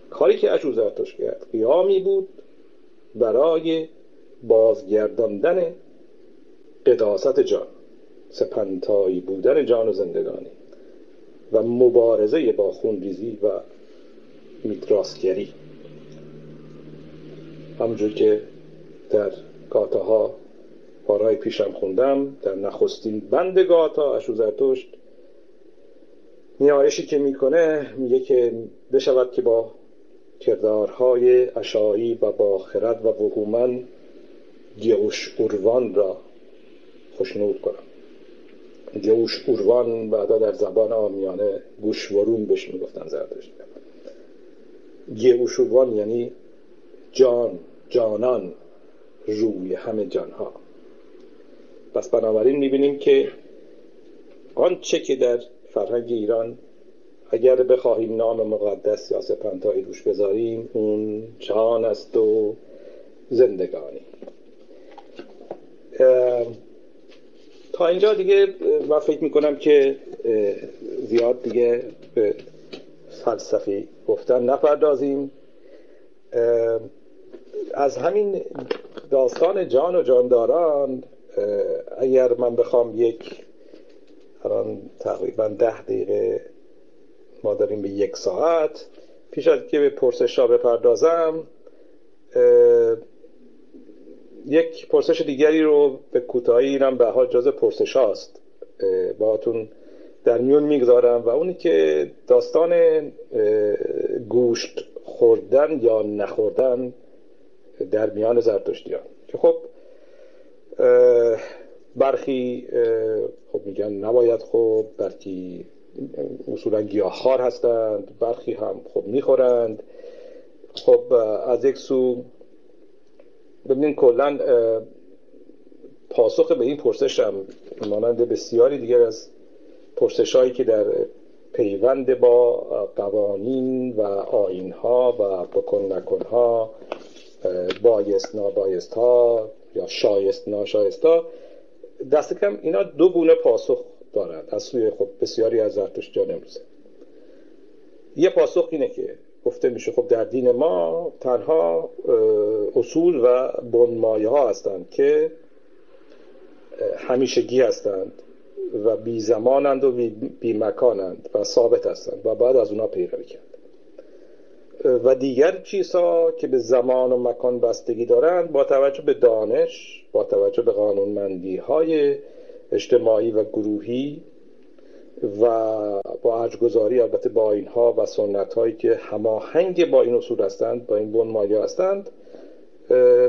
کاری که اشوزرتوش کرد قیامی بود برای بازگرداندن قداست جان. سپنتایی بودن جان و زندگانی و مبارزه با خونریزی و میتراسگری همونجور که در گاتاها بارهای پیشم خوندم در نخستین بند گاتا اشوزرتشت نیایشی که می‌کنه میگه که بشود که با کردارهای اشایی و با خرد و وهومن گیوش اوروان را خوشنود کنم. گوش اوروان بعدا در زبان آمیانه گوشورون بهش می‌گفتن زردشت. گوش اوروان یعنی جان جانان روی همه جانها. پس بنابراین می‌بینیم که آنچه که در فرهنگ ایران اگر بخواهیم نام مقدس یا سپنتایی روش بذاریم اون جان است و زندگانی. اینجا دیگه من فکر می‌کنم که زیاد دیگه به فلسفی گفتن نپردازیم. از همین داستان جان و جانداران اگر من بخوام یک الان تقریبا ده دقیقه ما داریم به یک ساعت پیش از که به پرسش ها بپردازم یک پرسش دیگری رو به کوتاهی اینم به حال جز پرسش هاست باهاتون در میون می‌گذارم و اونی که داستان گوشت خوردن یا نخوردن در میان زرتشتیان. که خب برخی خب میگن نباید خب برخی اصولا گیاهخوار هستند برخی هم خب می‌خورند. خب از یک سو ببینید کلا پاسخ به این پرسش هم مانند بسیاری دیگر از پرسش هایی که در پیوند با قوانین و آین ها و بکن نکن ها بایست نابایست ها یا شایست ناشایست ها دست کم اینا دو گونه پاسخ دارند. از سوی خب بسیاری از جان امروزه. یه پاسخ اینه که گفته میشه خب در دین ما تنها اصول و بنمایه ها هستند که همیشگی هستند و بی زمانند و بی مکانند و ثابت هستند و بعد از اونا پیروی کرد. و دیگر چیزها که به زمان و مکان بستگی دارند با توجه به دانش با توجه به قانونمندی های اجتماعی و گروهی و با عجگذاری البته با اینها و سنت هایی که هماهنگ با این اصول هستند با این بنمایه هستند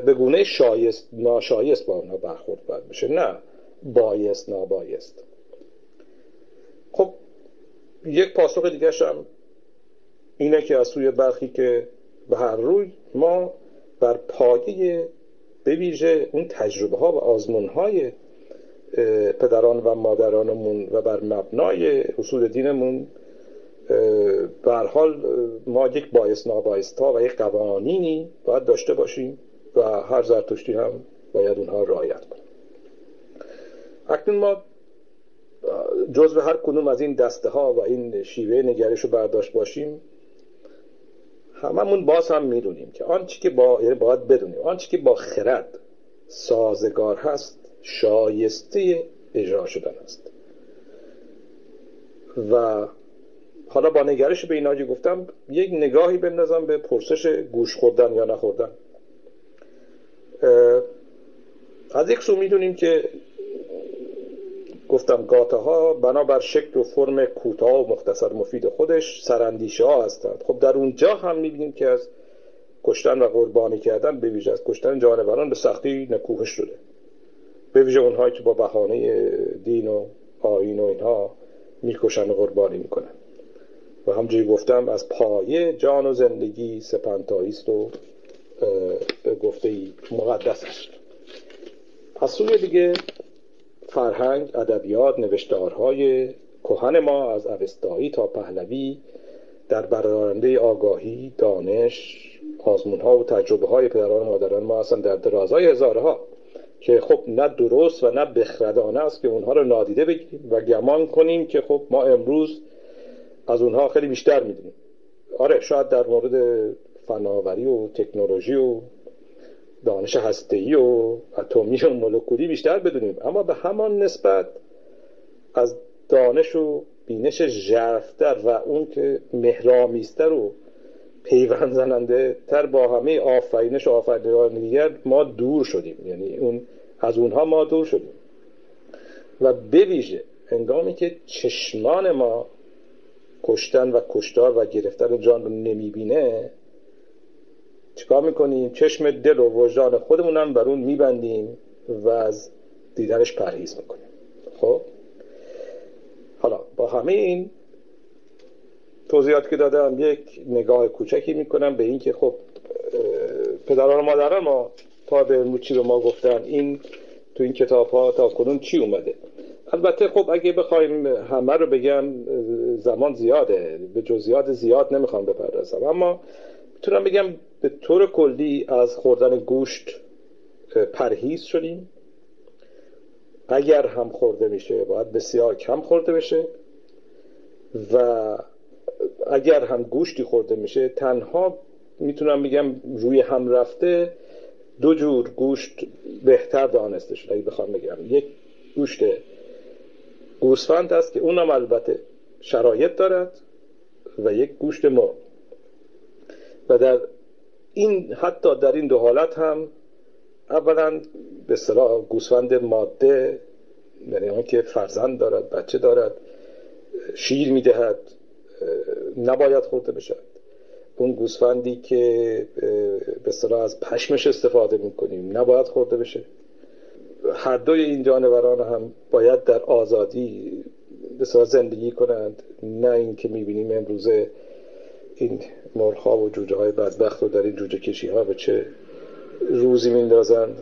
به گونه شایست ناشایست با اونها برخورد باید بشه. نه بایست نابایست. خب یک پاسخ دیگه هم اینه که از سوی برخی که به هر روی ما بر پایه به اون تجربه ها و آزمون های پدران و مادرانمون و بر مبنای اصول دینمون بر حال ما یک باعث نابایست ها و یک قوانینی باید داشته باشیم و هر زرتشتی هم باید اونها رعایت کنیم. اکنون ما جزو هر کنوم از این دسته ها و این شیوه نگرش رو برداشت باشیم هممون باز هم می‌دونیم که آنچه که با یعنی باید بدونیم آنچه که با خرد سازگار هست شایسته اجرا شدن است. و حالا با نگرش به اینا گفتم یک نگاهی بندازم به پرسش گوش خوردن یا نخوردن. از یک سو می‌دونیم که گفتم گاته ها بنابر شکل و فرم کوتاه و مختصر مفید خودش سرندیشه ها هستند. خب در اونجا هم می‌بینیم که از کشتن و قربانی کردن به ویژه از کشتن جانوران به سختی نکوهش شده. به ویژه اونهایی که با بهانه دین و آین و اینها می‌کشن و قربانی می‌کنن. و همجوری گفتم از پایه جان و زندگی سپنتاییست و گفته ای مقدس است. از سوی دیگه فرهنگ ادبیات نوشتارهای کهن ما از اوستایی تا پهلوی در برآورده آگاهی دانش آزمون ها و تجربه های پدران و مادران ما هستن در درازای هزارها. که خب نه درست و نه بخردانه است که اونها رو نادیده بگیریم و گمان کنیم که خب ما امروز از اونها خیلی بیشتر می‌دونیم. آره شاید در مورد فناوری و تکنولوژی و دانش هسته‌ای و اتمی و مولکولی بیشتر بدونیم. اما به همان نسبت از دانش و بینش ژرفتر و اون که مهرامیستر و پیوند زننده تر با همه آفرینش و آفرینش دیگر ما دور شدیم. یعنی اون از اونها ما دور شدیم. و بویژه هنگامی که چشمان ما کشتن و کشتار و گرفتن جان رو نمی‌بینه چیکار می‌کنیم؟ چشم دل و وجدان خودمونم بر اون میبندیم و از دیدنش پرهیز می‌کنیم. خب؟ حالا با همه این توضیحات که دادم یک نگاه کوچکی می‌کنم به اینکه خب پدران و مادران ما تا به چی رو ما گفتن این تو این کتاب ها تا کنون چی اومده. البته خب اگه بخوایم همه رو بگم زمان زیاده به جزئیات زیاد نمی‌خوام بپردازم. اما می‌تونم بگم به طور کلی از خوردن گوشت پرهیز شدیم. اگر هم خورده میشه باید بسیار کم خورده بشه و اگر هم گوشتی خورده میشه تنها می‌تونم بگم روی هم رفته دو جور گوشت بهتر دانسته شده اگه بخوام بگم. یک گوشت گوسفند است که اونم البته شرایط دارد و یک گوشت مرغ و در این حتی در این دو حالت هم اولا به صلاح گوسفند ماده یعنی که فرزند دارد بچه دارد شیر می‌دهد. نباید خورده بشد اون گوسفندی که به صلاح از پشمش استفاده می‌کنیم نباید خورده بشه. هر دوی این جانوران هم باید در آزادی به زندگی کنند. نه اینکه می‌بینیم امروزه این مرخا و جوجه های بدبخت رو در این جوجه کشی ها به چه روزی میندازند.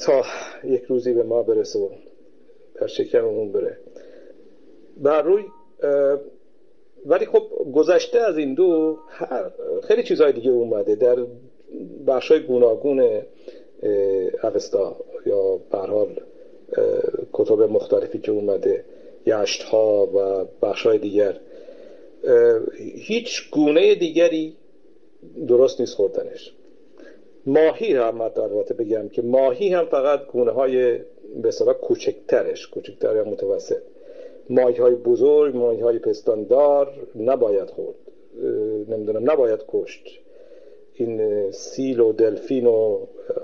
تا یک روزی به ما برسه و در شکممون بره. بر روی ولی خب گذشته از این دو خیلی چیزهای دیگه اومده. در بخشای گوناگون اوستا یا برحال کتب مختلفی که اومده یشت ها و بخشای دیگر. هیچ گونه دیگری درست نیست خوردنش. ماهی هم البته بگم که ماهی هم فقط گونه های به کوچکترش. کوچکتر یا متوسط. ماهی های بزرگ ماهی های پستاندار نباید خورد. نمی‌دونم نباید کشت. این سیل و دلفین و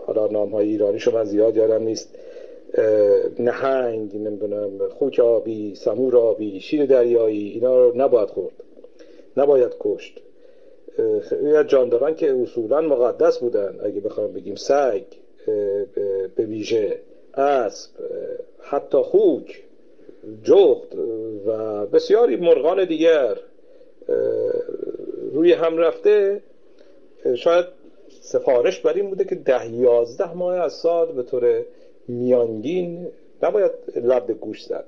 حالا نام های ایرانی من زیاد یادم نیست. نهنگ نمی‌دونم خوک آبی سمور آبی شیر دریایی اینا رو نباید خورد. نباید کشت. یا جانداران که اصولا مقدس بودن اگه بخوام بگیم سگ به ویژه اسب حتی خوک جغد و بسیاری مرغان دیگر روی هم رفته. شاید سفارش بر این بوده که ده یازده ماه از سال به طور میانگین نباید لب به گوش زد.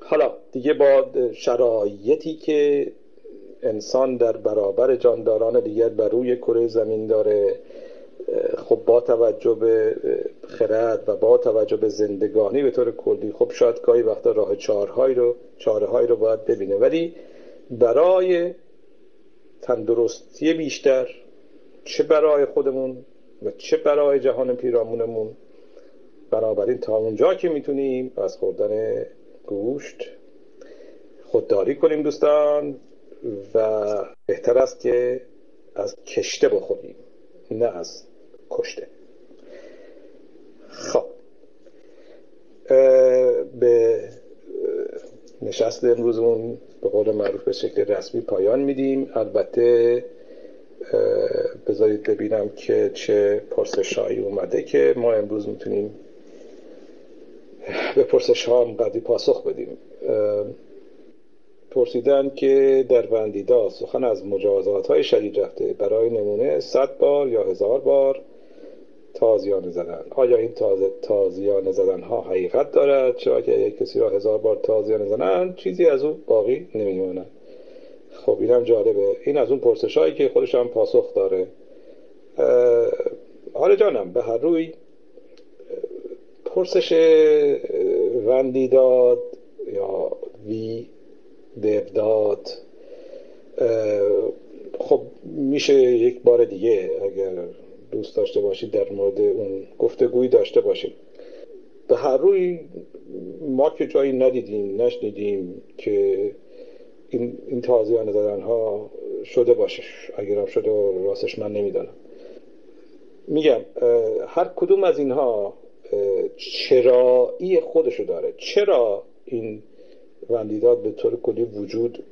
حالا دیگه با شرایطی که انسان در برابر جانداران دیگر بر روی کره زمین داره خب با توجه به خرد و با توجه به زندگانی به طور کلی خب شاید گاهی وقتا راه چارهایی رو چاره رو باید ببینه. ولی برای تندرستی بیشتر چه برای خودمون و چه برای جهان پیرامونمون بنابراین تا اونجا که می‌تونیم از خوردن گوشت خودداری کنیم دوستان و بهتر است که از کشته بخوریم نه از کشته. خب. به نشست امروزمون به قول معروف به شکل رسمی پایان میدیم. البته بذارید ببینم که چه پرسشهایی اومده که ما امروز می‌تونیم به پرسش ها قدی پاسخ بدیم. پرسیدن که در وندیدا سخن از مجازات های شدید رفته برای نمونه صد بار یا هزار بار. تازیانه زدن. آیا این تازه تازیانه زدن ها حقیقت دارد؟ چرا که کسی را هزار بار تازیانه زدن چیزی از او باقی نمیماند. خب اینم جالبه. این از اون پرسش هایی که خودش هم پاسخ داره. حالا جانم به هر روی پرسش وندیداد یا وی دبداد خب میشه یک بار دیگه اگر دوست داشته باشید در مورد اون گفتگویی داشته باشیم به هر روی ما که جایی ندیدیم نشنیدیم که این, این تازیان زدن ها شده باشه. اگرم شده راستش من نمی‌دانم. میگم هر کدوم از اینها چرایی خودشو داره. چرا این وندیداد به طور کلی وجود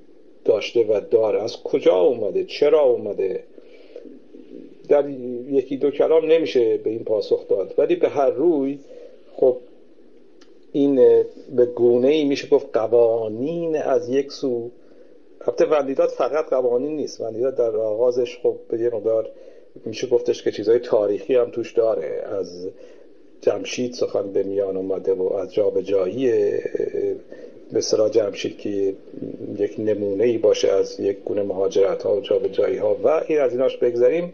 داشته و داره؟ از کجا اومده؟ چرا اومده؟ در یکی دو کلام نمیشه به این پاسخ داد. ولی به هر روی خب این به گونه ای میشه گفت قوانین از یک سو. البته وندیداد فقط قوانین نیست. وندیداد در آغازش خب به یه مقدار میشه گفتش که چیزهای تاریخی هم توش داره. از جمشید سخن به میان اومده و از جابجایی به صلاح جمشید که یک نمونه ای باشه از یک گونه مهاجرت ها و جابجایی ها و این از ایناش بگذاریم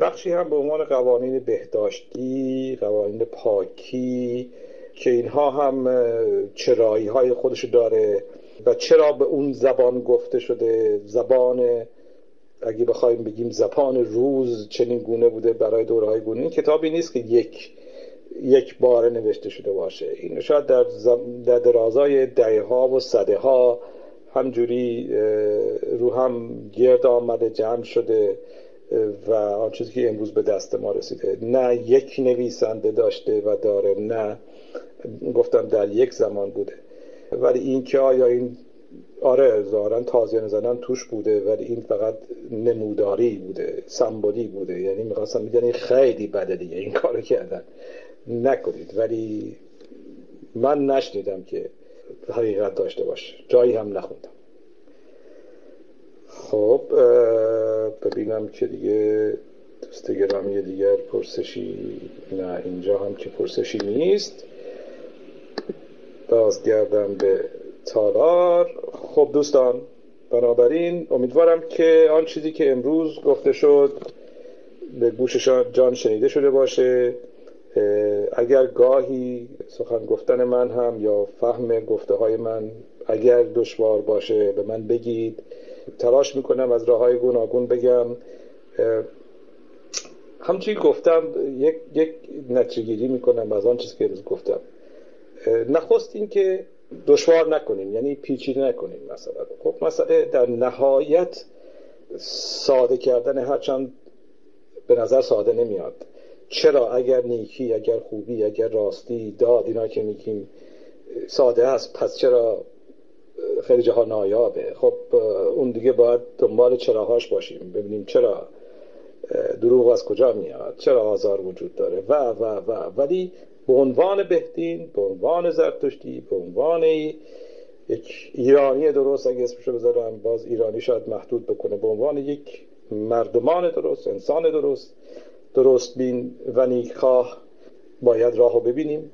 بخشی هم به عنوان قوانین بهداشتی قوانین پاکی که اینها هم چرایی های خودش داره و چرا به اون زبان گفته شده؟ زبان اگه بخوایم بگیم زبان روز چنین گونه بوده برای دوره های گونه این کتابی نیست که یک یک بار نوشته شده باشه. این شاید در, در درازای دهه ها و صده ها همجوری رو هم گرد آمده جمع شده. و آن چیزی که امروز به دست ما رسیده. نه یک نویسنده داشته و داره نه گفتم در یک زمان بوده. ولی این که آیا این آره ظاهرا تازیانه زدن توش بوده ولی این فقط نموداری بوده سمبولی بوده. یعنی می‌خواستم میگن خیلی بده دیگه این کارو کردن. نکنید. ولی من نشنیدم که حقیقت داشته باشه. جایی هم نخوندم. خب ببینم که دیگه. دوست گرامی دیگر پرسشی. نه اینجا هم که پرسشی نیست. بازگردم به تالار. خب دوستان بنابراین امیدوارم که آن چیزی که امروز گفته شد به گوششان جان شنیده شده باشه. اگر گاهی سخن گفتن من هم یا فهم گفته های من اگر دشوار باشه به من بگید. تلاش می‌کنم از راه های گوناگون بگم. همچنین گفتم یک, یک نتیجه می‌کنم از آن چیزی که امروز گفتم. نخست این که دشوار نکنیم یعنی پیچیده نکنیم مثلا خب مسئله در نهایت ساده کردن هرچند به نظر ساده نمیاد. چرا؟ اگر نیکی اگر خوبی اگر راستی داد اینا که میگیم ساده است پس چرا خیلی جاها نایابه. خب اون دیگه باید دنبال چراهاش باشیم. ببینیم چرا دروغ از کجا میاد چرا آزار وجود داره. و و و. ولی به عنوان بهدین به عنوان زرتشتی به عنوان یک ایرانی درست اگه اسمشو بذارم باز ایرانی شاید محدود بکنه به عنوان یک مردمان درست انسان درست درست بین و نیکخواه باید راه رو ببینیم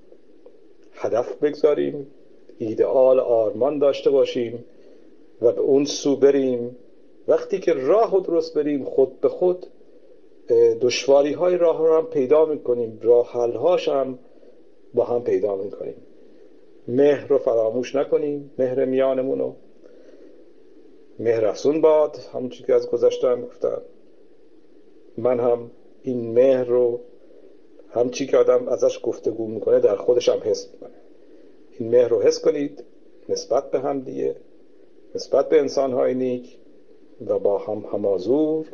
هدف بگذاریم. ایدئال آرمان داشته باشیم و به اون سو بریم. وقتی که راه رو درست بریم خود به خود دشواری های راه رو هم پیدا می‌کنیم. راه حل هاش هم با هم پیدا می‌کنیم. مهر رو فراموش نکنیم مهر میانمون رو. مهر باد همون که از گذشتم گفتم. من هم این مهر رو همچی که آدم ازش گفتگو می‌کنه در خودش هم حس می‌کنه. این مهر رو حس کنید نسبت به هم دیگه نسبت به انسانهای نیک و با هم همازور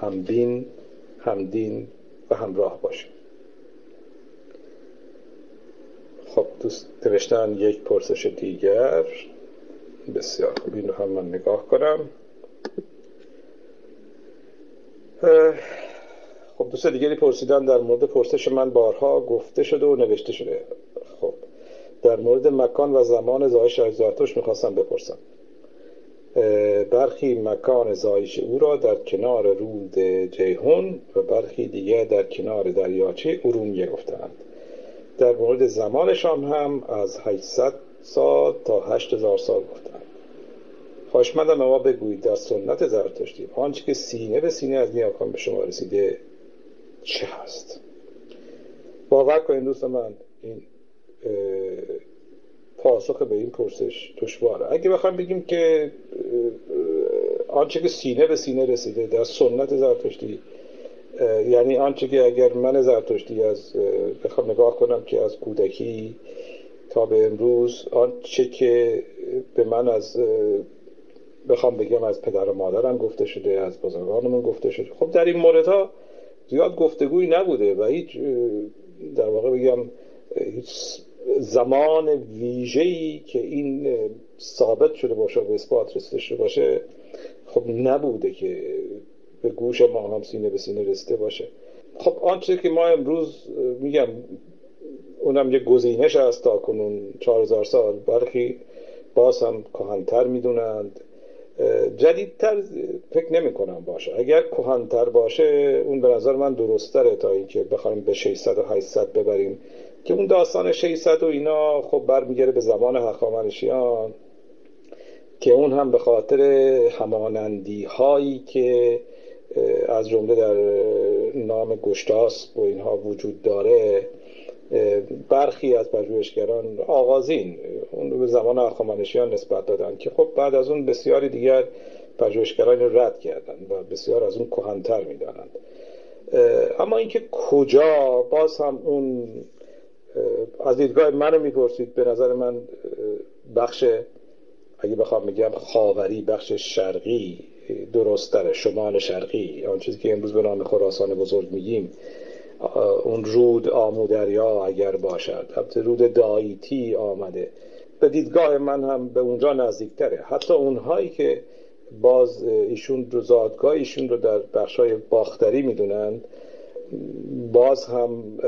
همبین همدین و همراه باشیم خب دوست نوشتن یک پرسش دیگر؟ بسیار خوب این رو هم من نگاه کنم. خب دوست دیگری پرسیدن در مورد پرسش من بارها گفته شده و نوشته شده. خب در مورد مکان و زمان زایش از زرتوش می‌خواستم بپرسم. برخی مکان زایش او را در کنار رود جیهون و برخی دیگه در کنار دریاچه ارومیه گفتند در مورد زمانشان هم از 800 سال تا 8000 سال گفتند خواهشمندم ما بگویید در سنت زرتشتی آنچه که سینه به سینه از نیاکان به شما رسیده چه هست باور کنید دوست من این پاسخ به این پرسش دشواره. اگه بخوام بگیم که آنچه که سینه به سینه رسیده در سنت زرتشتی یعنی آنچه که اگر من زرتشتی از بخوام نگاه کنم که از کودکی تا به امروز آنچه که به من از بخوام بگم از پدر و مادرم گفته شده از بزرگانمون گفته شده. خب در این موردها زیاد گفتگویی نبوده و هیچ در واقع بگم هیچ زمان ویژه‌ای که این ثابت شده باشه و اثبات رسیده باشه خب نبوده که به گوش ما هم سینه به سینه رسیده باشه. خب آنچه که ما امروز میگم اونم یه گزینش است تا کنون چهار هزار سال. برخی باز هم کهنتر می‌دونند. جدیدتر فکر نمی کنم باشه. اگر کهنتر باشه اون به نظر من درستره تا اینکه بخوایم به 600 و 800 ببریم. که اون داستان 600 و اینا خب برمیگره به زمان هخامنشیان که اون هم به خاطر همانندی هایی که از جمله در نام گشتاس و اینها وجود داره برخی از پژوهشگران آغازین اون رو به زمان اخوامنشیان نسبت دادن که خب بعد از اون بسیاری دیگر پژوهشگران رد کردن و بسیار از اون کهنتر می‌دانند. اما اینکه کجا باز هم اون از دیدگاه منو می‌پرسید به نظر من بخش اگه بخوام بگم خاوری بخش شرقی درستره شمال شرقی آن چیزی که امروز به نام خراسان بزرگ میگیم اون رود آمودریا اگر باشد. البته رود دایتی آمده. به دیدگاه من هم به اونجا نزدیکتره. حتی اونهایی که باز ایشون رو زادگاه ایشون رو در بخشای باختری می‌دونند باز هم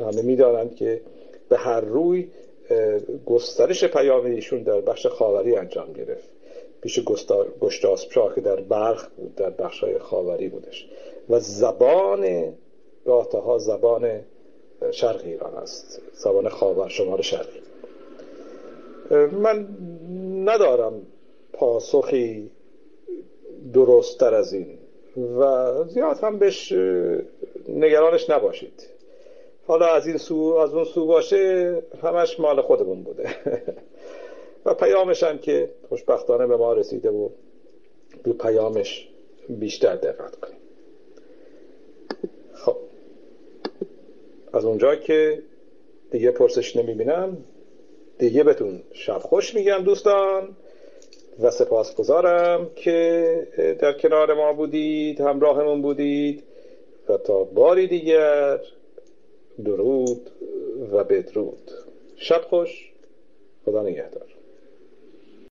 همه می‌دانند که به هر روی گسترش پیام در بخش خاوری انجام گرفت. پیش گشتاسپ که در برخ بود در بخشای خاوری بودش. و زبان ها زبان شرق ایران است. زبان خاور شمال شرقی. من ندارم پاسخی درستتر از این. و زیاد هم بهش نگرانش نباشید. حالا از این سو از اون سو باشه همش مال خودمون بوده. و پیامش هم که خوشبختانه به ما رسیده و رو پیامش بیشتر دقت کنیم. خب. از اونجا که دیگه پرسش نمی‌بینم دیگه بهتون شب خوش میگم دوستان. و سپاسگزارم که در کنار ما بودید همراهمون بودید. و تا باری دیگر درود و بدرود. شب خوش. خدا نگهدار.